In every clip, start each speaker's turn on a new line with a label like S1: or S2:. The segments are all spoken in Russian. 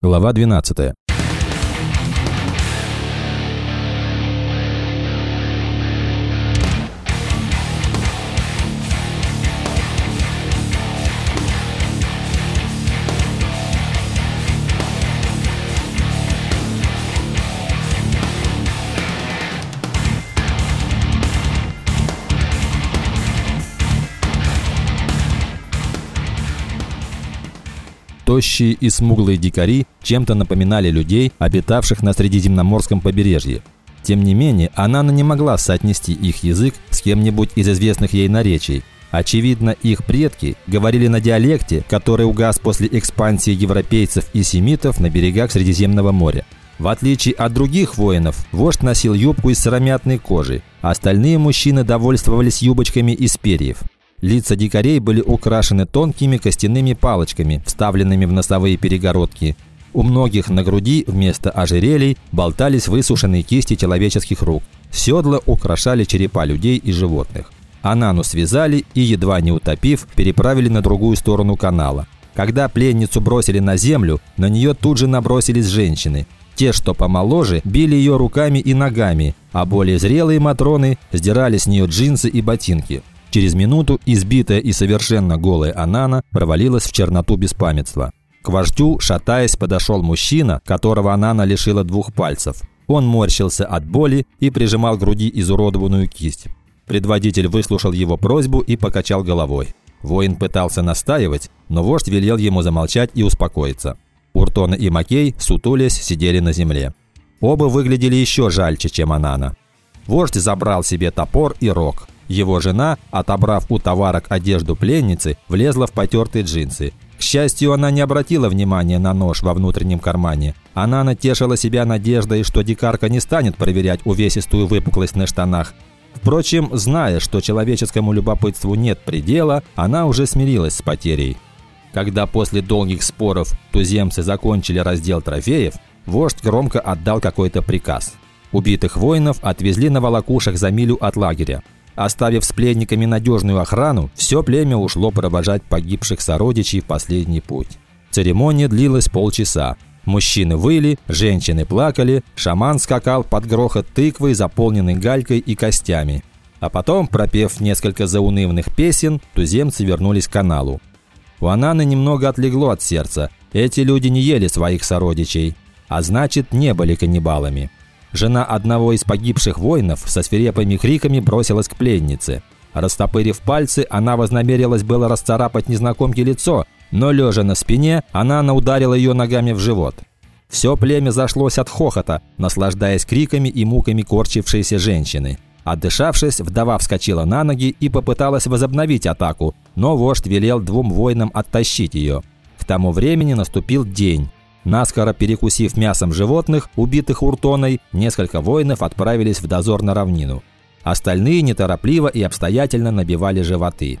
S1: Глава 12. Тощие и смуглые дикари чем-то напоминали людей, обитавших на Средиземноморском побережье. Тем не менее, Анана не могла соотнести их язык с кем-нибудь из известных ей наречий. Очевидно, их предки говорили на диалекте, который угас после экспансии европейцев и семитов на берегах Средиземного моря. В отличие от других воинов, вождь носил юбку из сыромятной кожи, а остальные мужчины довольствовались юбочками из перьев. Лица дикарей были украшены тонкими костяными палочками, вставленными в носовые перегородки. У многих на груди вместо ожерелий болтались высушенные кисти человеческих рук. Седла украшали черепа людей и животных. Анану связали и, едва не утопив, переправили на другую сторону канала. Когда пленницу бросили на землю, на нее тут же набросились женщины. Те, что помоложе, били ее руками и ногами, а более зрелые матроны сдирали с нее джинсы и ботинки. Через минуту избитая и совершенно голая Анана провалилась в черноту беспамятства. К вождю, шатаясь, подошел мужчина, которого Анана лишила двух пальцев. Он морщился от боли и прижимал к груди изуродованную кисть. Предводитель выслушал его просьбу и покачал головой. Воин пытался настаивать, но вождь велел ему замолчать и успокоиться. Уртона и Макей, сутулясь, сидели на земле. Оба выглядели еще жальче, чем Анана. Вождь забрал себе топор и рог. Его жена, отобрав у товарок одежду пленницы, влезла в потертые джинсы. К счастью, она не обратила внимания на нож во внутреннем кармане. Она натешила себя надеждой, что дикарка не станет проверять увесистую выпуклость на штанах. Впрочем, зная, что человеческому любопытству нет предела, она уже смирилась с потерей. Когда после долгих споров туземцы закончили раздел трофеев, вождь громко отдал какой-то приказ. Убитых воинов отвезли на волокушах за милю от лагеря. Оставив с пленниками надежную охрану, все племя ушло провожать погибших сородичей в последний путь. Церемония длилась полчаса. Мужчины выли, женщины плакали, шаман скакал под грохот тыквы, заполненной галькой и костями. А потом, пропев несколько заунывных песен, туземцы вернулись к каналу. У Ананы немного отлегло от сердца. Эти люди не ели своих сородичей, а значит, не были каннибалами. Жена одного из погибших воинов со свирепыми криками бросилась к пленнице. Растопырив пальцы, она вознамерилась было расцарапать незнакомке лицо, но, лежа на спине, она ударила ее ногами в живот. Все племя зашлось от хохота, наслаждаясь криками и муками корчившейся женщины. Отдышавшись, вдова вскочила на ноги и попыталась возобновить атаку, но вождь велел двум воинам оттащить ее. К тому времени наступил день. Наскоро перекусив мясом животных, убитых уртоной, несколько воинов отправились в дозор на равнину. Остальные неторопливо и обстоятельно набивали животы.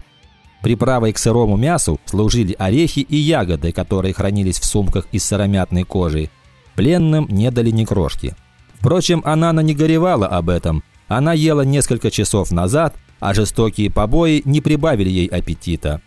S1: Приправой к сырому мясу служили орехи и ягоды, которые хранились в сумках из сыромятной кожи. Пленным не дали ни крошки. Впрочем, Анана не горевала об этом. Она ела несколько часов назад, а жестокие побои не прибавили ей аппетита.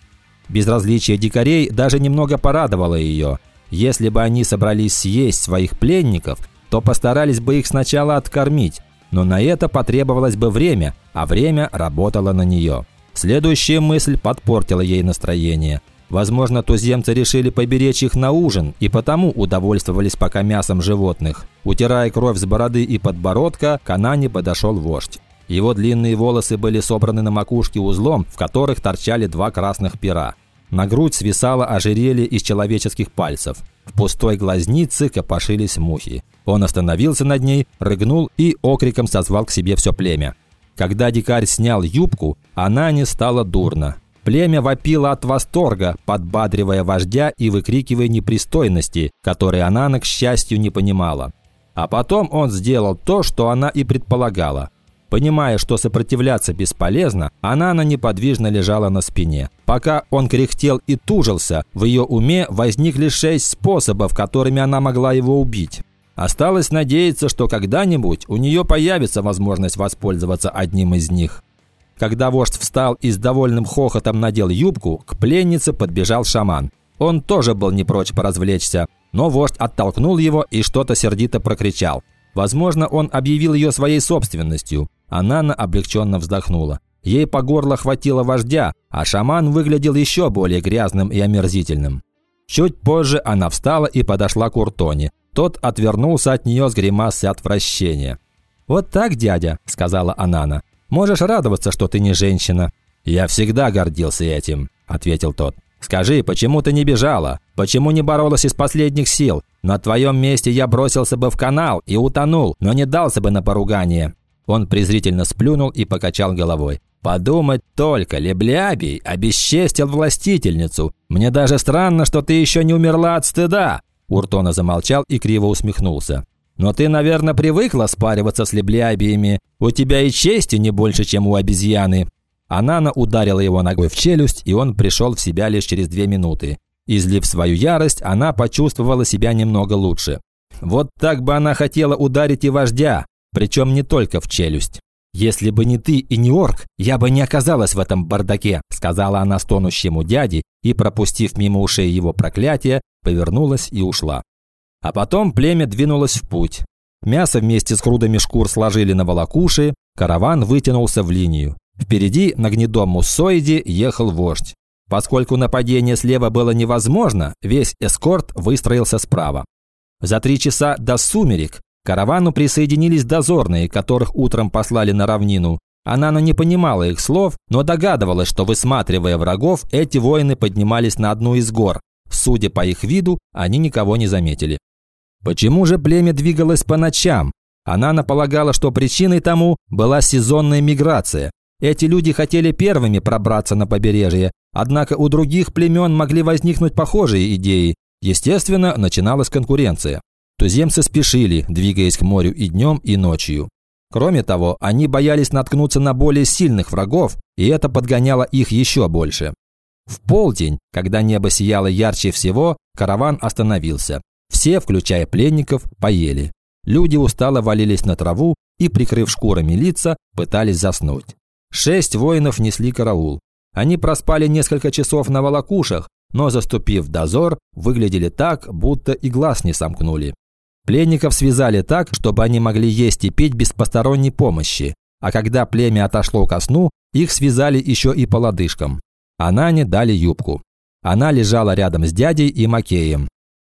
S1: Безразличие дикарей даже немного порадовало ее – если бы они собрались съесть своих пленников, то постарались бы их сначала откормить, но на это потребовалось бы время, а время работало на нее. Следующая мысль подпортила ей настроение. Возможно, туземцы решили поберечь их на ужин и потому удовольствовались пока мясом животных. Утирая кровь с бороды и подбородка, к Анане подошел вождь. Его длинные волосы были собраны на макушке узлом, в которых торчали два красных пера. На грудь свисало ожерелье из человеческих пальцев. В пустой глазнице копошились мухи. Он остановился над ней, рыгнул и окриком созвал к себе все племя. Когда дикарь снял юбку, она не стала дурно. Племя вопило от восторга, подбадривая вождя и выкрикивая непристойности, которые она, к счастью, не понимала. А потом он сделал то, что она и предполагала – Понимая, что сопротивляться бесполезно, Анана неподвижно лежала на спине. Пока он кряхтел и тужился, в ее уме возникли шесть способов, которыми она могла его убить. Осталось надеяться, что когда-нибудь у нее появится возможность воспользоваться одним из них. Когда вождь встал и с довольным хохотом надел юбку, к пленнице подбежал шаман. Он тоже был не прочь поразвлечься. но вождь оттолкнул его и что-то сердито прокричал. Возможно, он объявил ее своей собственностью. Анана облегченно вздохнула. Ей по горло хватило вождя, а шаман выглядел еще более грязным и омерзительным. Чуть позже она встала и подошла к Уртоне. Тот отвернулся от нее с гримасой отвращения. «Вот так, дядя», – сказала Анана. «Можешь радоваться, что ты не женщина». «Я всегда гордился этим», – ответил тот. «Скажи, почему ты не бежала? Почему не боролась из последних сил? На твоем месте я бросился бы в канал и утонул, но не дался бы на поругание». Он презрительно сплюнул и покачал головой. «Подумать только, Леблябий обесчестил властительницу. Мне даже странно, что ты еще не умерла от стыда». Уртона замолчал и криво усмехнулся. «Но ты, наверное, привыкла спариваться с леблябиями. У тебя и чести не больше, чем у обезьяны». Анана ударила его ногой в челюсть, и он пришел в себя лишь через две минуты. Излив свою ярость, она почувствовала себя немного лучше. Вот так бы она хотела ударить и вождя, причем не только в челюсть. «Если бы не ты и не орк, я бы не оказалась в этом бардаке», сказала она стонущему дяде и, пропустив мимо ушей его проклятие, повернулась и ушла. А потом племя двинулось в путь. Мясо вместе с грудами шкур сложили на волокуши, караван вытянулся в линию. Впереди на гнедом муссоиде ехал вождь. Поскольку нападение слева было невозможно, весь эскорт выстроился справа. За три часа до сумерек каравану присоединились дозорные, которых утром послали на равнину. Анана не понимала их слов, но догадывалась, что, высматривая врагов, эти воины поднимались на одну из гор. Судя по их виду, они никого не заметили. Почему же племя двигалось по ночам? Анана полагала, что причиной тому была сезонная миграция. Эти люди хотели первыми пробраться на побережье, однако у других племен могли возникнуть похожие идеи. Естественно, начиналась конкуренция. Туземцы спешили, двигаясь к морю и днем, и ночью. Кроме того, они боялись наткнуться на более сильных врагов, и это подгоняло их еще больше. В полдень, когда небо сияло ярче всего, караван остановился. Все, включая пленников, поели. Люди устало валились на траву и, прикрыв шкурами лица, пытались заснуть. Шесть воинов несли караул. Они проспали несколько часов на волокушах, но, заступив дозор, выглядели так, будто и глаз не сомкнули. Пленников связали так, чтобы они могли есть и пить без посторонней помощи, а когда племя отошло ко сну, их связали еще и по лодыжкам. Анане дали юбку. Она лежала рядом с дядей и Макеем.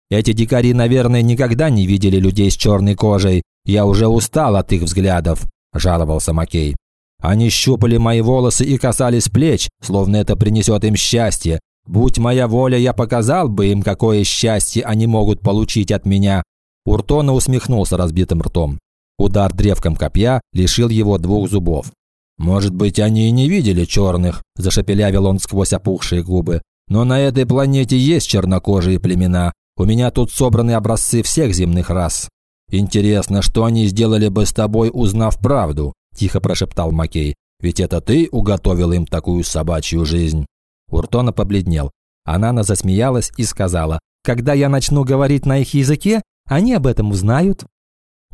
S1: Эти дикари, наверное, никогда не видели людей с черной кожей. Я уже устал от их взглядов», – жаловался Макей. «Они щупали мои волосы и касались плеч, словно это принесет им счастье. Будь моя воля, я показал бы им, какое счастье они могут получить от меня. Уртона усмехнулся разбитым ртом. Удар древком копья лишил его двух зубов. «Может быть, они и не видели черных», – зашепелявил он сквозь опухшие губы. «Но на этой планете есть чернокожие племена. У меня тут собраны образцы всех земных рас. Интересно, что они сделали бы с тобой, узнав правду?» – тихо прошептал Макей. «Ведь это ты уготовил им такую собачью жизнь». Уртона побледнел. Анана засмеялась и сказала, «Когда я начну говорить на их языке, они об этом узнают».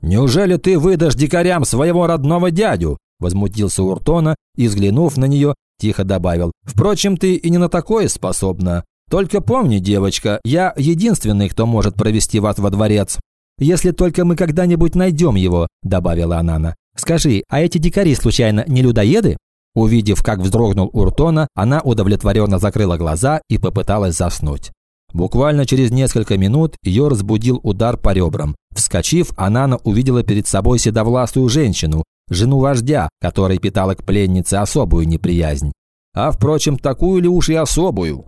S1: «Неужели ты выдашь дикарям своего родного дядю?» Возмутился Уртона и, взглянув на нее, тихо добавил. «Впрочем, ты и не на такое способна. Только помни, девочка, я единственный, кто может провести вас во дворец». «Если только мы когда-нибудь найдем его», – добавила Анана. «Скажи, а эти дикари, случайно, не людоеды?» Увидев, как вздрогнул Уртона, она удовлетворенно закрыла глаза и попыталась заснуть. Буквально через несколько минут ее разбудил удар по ребрам. Вскочив, Анана увидела перед собой седовластую женщину, жену вождя, которая питала к пленнице особую неприязнь. А, впрочем, такую ли уж и особую?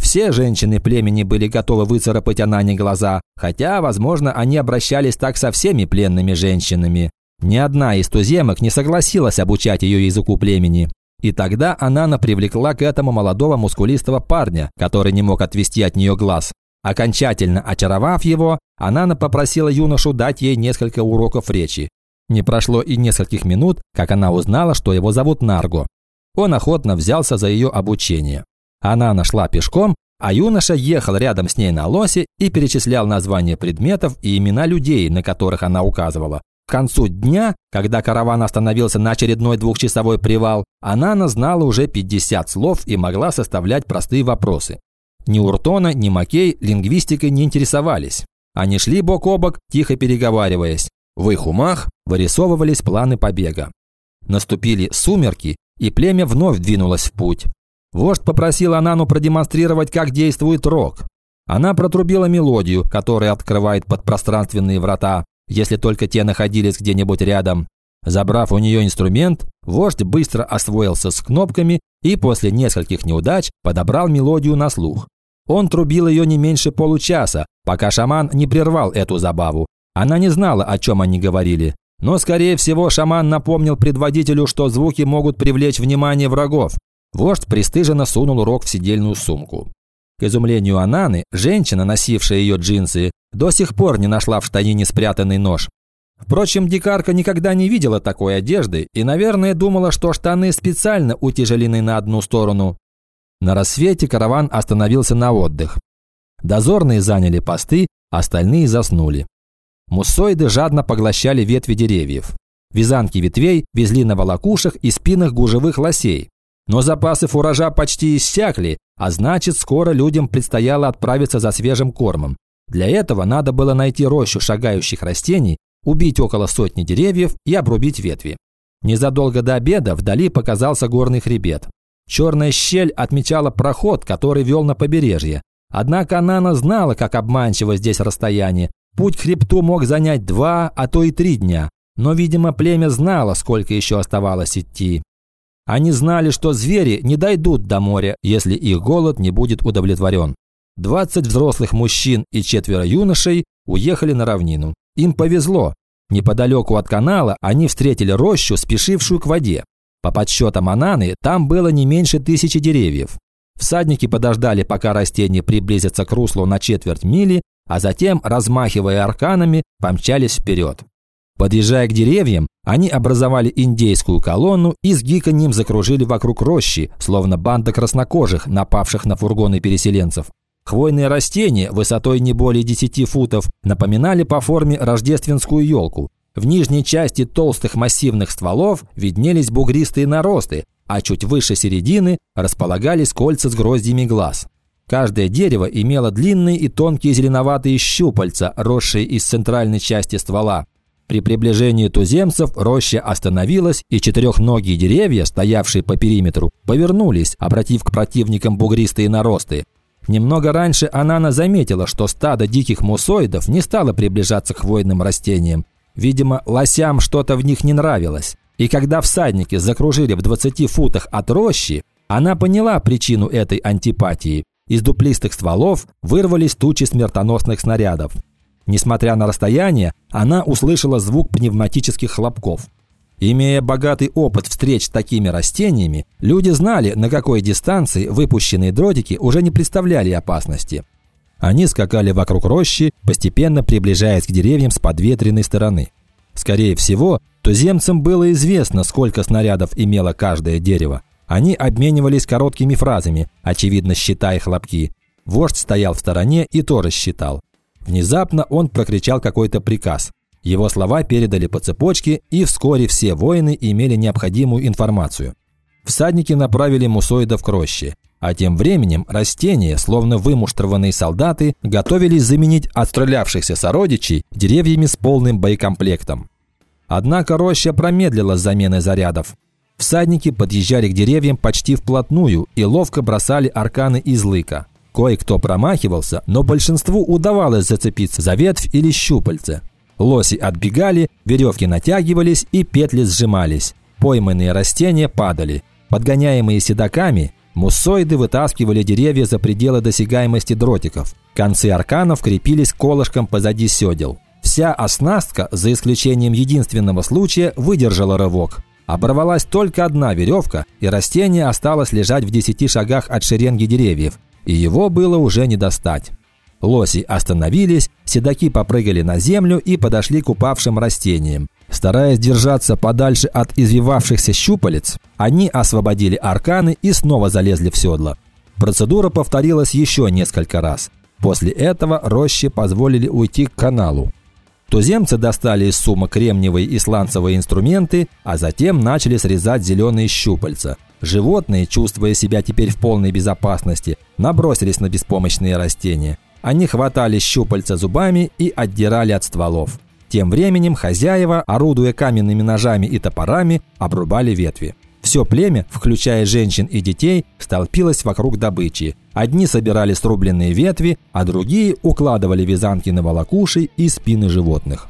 S1: Все женщины племени были готовы выцарапать Анане глаза, хотя, возможно, они обращались так со всеми пленными женщинами. Ни одна из туземок не согласилась обучать ее языку племени. И тогда Анана привлекла к этому молодого мускулистого парня, который не мог отвести от нее глаз. Окончательно очаровав его, Анана попросила юношу дать ей несколько уроков речи. Не прошло и нескольких минут, как она узнала, что его зовут Нарго. Он охотно взялся за ее обучение. Она нашла пешком, а юноша ехал рядом с ней на лосе и перечислял названия предметов и имена людей, на которых она указывала. К концу дня, когда караван остановился на очередной двухчасовой привал, Анана знала уже 50 слов и могла составлять простые вопросы. Ни Уртона, ни Макей лингвистикой не интересовались. Они шли бок о бок, тихо переговариваясь. В их умах вырисовывались планы побега. Наступили сумерки, и племя вновь двинулось в путь. Вождь попросил Анану продемонстрировать, как действует рог. Она протрубила мелодию, которая открывает подпространственные врата, если только те находились где-нибудь рядом. Забрав у нее инструмент, вождь быстро освоился с кнопками и после нескольких неудач подобрал мелодию на слух. Он трубил ее не меньше получаса, пока шаман не прервал эту забаву. Она не знала, о чем они говорили. Но, скорее всего, шаман напомнил предводителю, что звуки могут привлечь внимание врагов. Вождь пристыженно сунул рог в сидельную сумку. К изумлению Ананы, женщина, носившая ее джинсы, до сих пор не нашла в штанине спрятанный нож. Впрочем, дикарка никогда не видела такой одежды и, наверное, думала, что штаны специально утяжелены на одну сторону. На рассвете караван остановился на отдых. Дозорные заняли посты, остальные заснули. Муссоиды жадно поглощали ветви деревьев. Вязанки ветвей везли на волокушах и спинах гужевых лосей. Но запасы фуража почти иссякли, а значит, скоро людям предстояло отправиться за свежим кормом. Для этого надо было найти рощу шагающих растений, убить около сотни деревьев и обрубить ветви. Незадолго до обеда вдали показался горный хребет. Черная щель отмечала проход, который вел на побережье. Однако Анана знала, как обманчиво здесь расстояние. Путь к хребту мог занять два, а то и три дня. Но, видимо, племя знало, сколько еще оставалось идти. Они знали, что звери не дойдут до моря, если их голод не будет удовлетворен. 20 взрослых мужчин и четверо юношей уехали на равнину. Им повезло. Неподалеку от канала они встретили рощу, спешившую к воде. По подсчетам Ананы, там было не меньше тысячи деревьев. Всадники подождали, пока растения приблизятся к руслу на четверть мили, а затем, размахивая арканами, помчались вперед. Подъезжая к деревьям, они образовали индейскую колонну и с гиканьем закружили вокруг рощи, словно банда краснокожих, напавших на фургоны переселенцев. Хвойные растения, высотой не более 10 футов, напоминали по форме рождественскую елку. В нижней части толстых массивных стволов виднелись бугристые наросты, а чуть выше середины располагались кольца с гроздьями глаз. Каждое дерево имело длинные и тонкие зеленоватые щупальца, росшие из центральной части ствола. При приближении туземцев роща остановилась, и четырехногие деревья, стоявшие по периметру, повернулись, обратив к противникам бугристые наросты. Немного раньше Анана заметила, что стадо диких мусоидов не стало приближаться к хвойным растениям. Видимо, лосям что-то в них не нравилось. И когда всадники закружили в 20 футах от рощи, она поняла причину этой антипатии. Из дуплистых стволов вырвались тучи смертоносных снарядов. Несмотря на расстояние, она услышала звук пневматических хлопков. Имея богатый опыт встреч с такими растениями, люди знали, на какой дистанции выпущенные дротики уже не представляли опасности. Они скакали вокруг рощи, постепенно приближаясь к деревьям с подветренной стороны. Скорее всего, туземцам было известно, сколько снарядов имело каждое дерево. Они обменивались короткими фразами, очевидно считая хлопки. Вождь стоял в стороне и тоже считал. Внезапно он прокричал какой-то приказ. Его слова передали по цепочке, и вскоре все воины имели необходимую информацию. Всадники направили мусоидов к роще, а тем временем растения, словно вымуштрованные солдаты, готовились заменить отстрелявшихся сородичей деревьями с полным боекомплектом. Однако роща промедлила с заменой зарядов. Всадники подъезжали к деревьям почти вплотную и ловко бросали арканы из лыка. Кое-кто промахивался, но большинству удавалось зацепиться за ветвь или щупальце. Лоси отбегали, веревки натягивались и петли сжимались. Пойманные растения падали. Подгоняемые седаками, муссоиды вытаскивали деревья за пределы досягаемости дротиков. Концы арканов крепились колышком позади седел. Вся оснастка, за исключением единственного случая, выдержала рывок. Оборвалась только одна веревка, и растение осталось лежать в десяти шагах от шеренги деревьев, и его было уже не достать. Лоси остановились, седаки попрыгали на землю и подошли к упавшим растениям. Стараясь держаться подальше от извивавшихся щупалец, они освободили арканы и снова залезли в седло. Процедура повторилась еще несколько раз. После этого рощи позволили уйти к каналу. Туземцы достали из сумок кремниевые и сланцевые инструменты, а затем начали срезать зеленые щупальца. Животные, чувствуя себя теперь в полной безопасности, набросились на беспомощные растения. Они хватали щупальца зубами и отдирали от стволов. Тем временем хозяева, орудуя каменными ножами и топорами, обрубали ветви. Все племя, включая женщин и детей, столпилось вокруг добычи. Одни собирали срубленные ветви, а другие укладывали вязанки на волокуши и спины животных.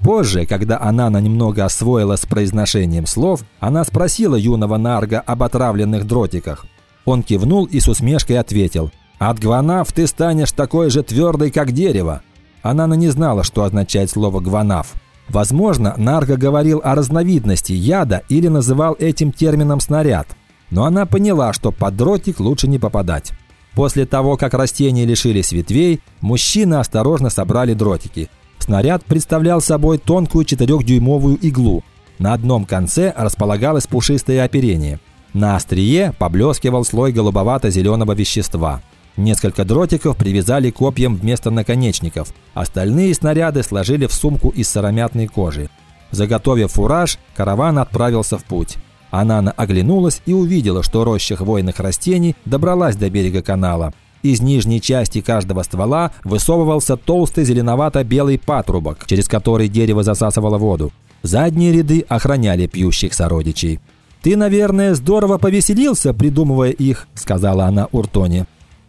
S1: Позже, когда Анана немного освоилась с произношением слов, она спросила юного Нарга об отравленных дротиках. Он кивнул и с усмешкой ответил «От гванав ты станешь такой же твердой, как дерево». Анана не знала, что означает слово «гванав». Возможно, Нарго говорил о разновидности яда или называл этим термином снаряд. Но она поняла, что под дротик лучше не попадать. После того, как растения лишились ветвей, мужчины осторожно собрали дротики. Снаряд представлял собой тонкую четырехдюймовую иглу. На одном конце располагалось пушистое оперение. На острие поблескивал слой голубовато-зеленого вещества – Несколько дротиков привязали копьям вместо наконечников. Остальные снаряды сложили в сумку из сыромятной кожи. Заготовив фураж, караван отправился в путь. Анана оглянулась и увидела, что роща хвойных растений добралась до берега канала. Из нижней части каждого ствола высовывался толстый зеленовато-белый патрубок, через который дерево засасывало воду. Задние ряды охраняли пьющих сородичей. «Ты, наверное, здорово повеселился, придумывая их», – сказала она Уртоне.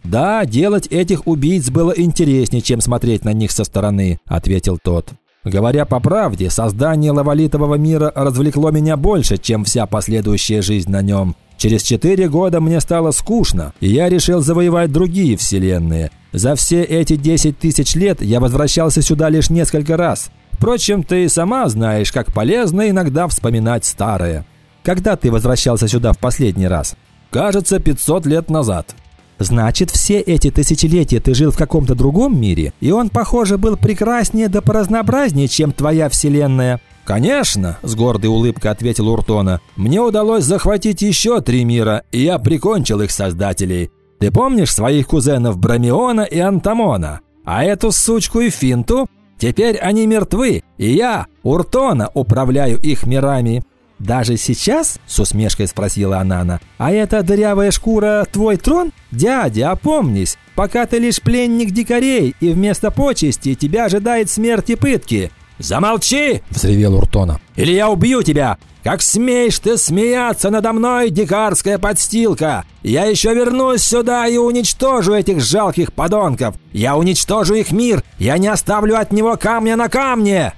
S1: «Да, делать этих убийц было интереснее, чем смотреть на них со стороны», – ответил тот. Говоря по правде, создание лавалитового мира развлекло меня больше, чем вся последующая жизнь на нем. Через четыре года мне стало скучно, и я решил завоевать другие вселенные. За все эти десять тысяч лет я возвращался сюда лишь несколько раз. Впрочем, ты сама знаешь, как полезно иногда вспоминать старое. Когда ты возвращался сюда в последний раз? Кажется, 500 лет назад. Значит, все эти тысячелетия ты жил в каком-то другом мире, и он, похоже, был прекраснее да поразнообразнее, чем твоя вселенная. «Конечно», – с гордой улыбкой ответил Уртона. «Мне удалось захватить еще три мира, и я прикончил их создателей. Ты помнишь своих кузенов Брамиона и Антамона? А эту сучку и Финту? Теперь они мертвы, и я, Уртона, управляю их мирами». «Даже сейчас?» – с усмешкой спросила Анана. «А эта дырявая шкура – твой трон? Дядя, опомнись, пока ты лишь пленник дикарей, и вместо почести тебя ожидает смерть и пытки». «Замолчи!» – взревел Уртона. «Или я убью тебя! Как смеешь ты смеяться надо мной, дикарская подстилка! Я еще вернусь сюда и уничтожу этих жалких подонков! Я уничтожу их мир! Я не оставлю от него камня на камне!»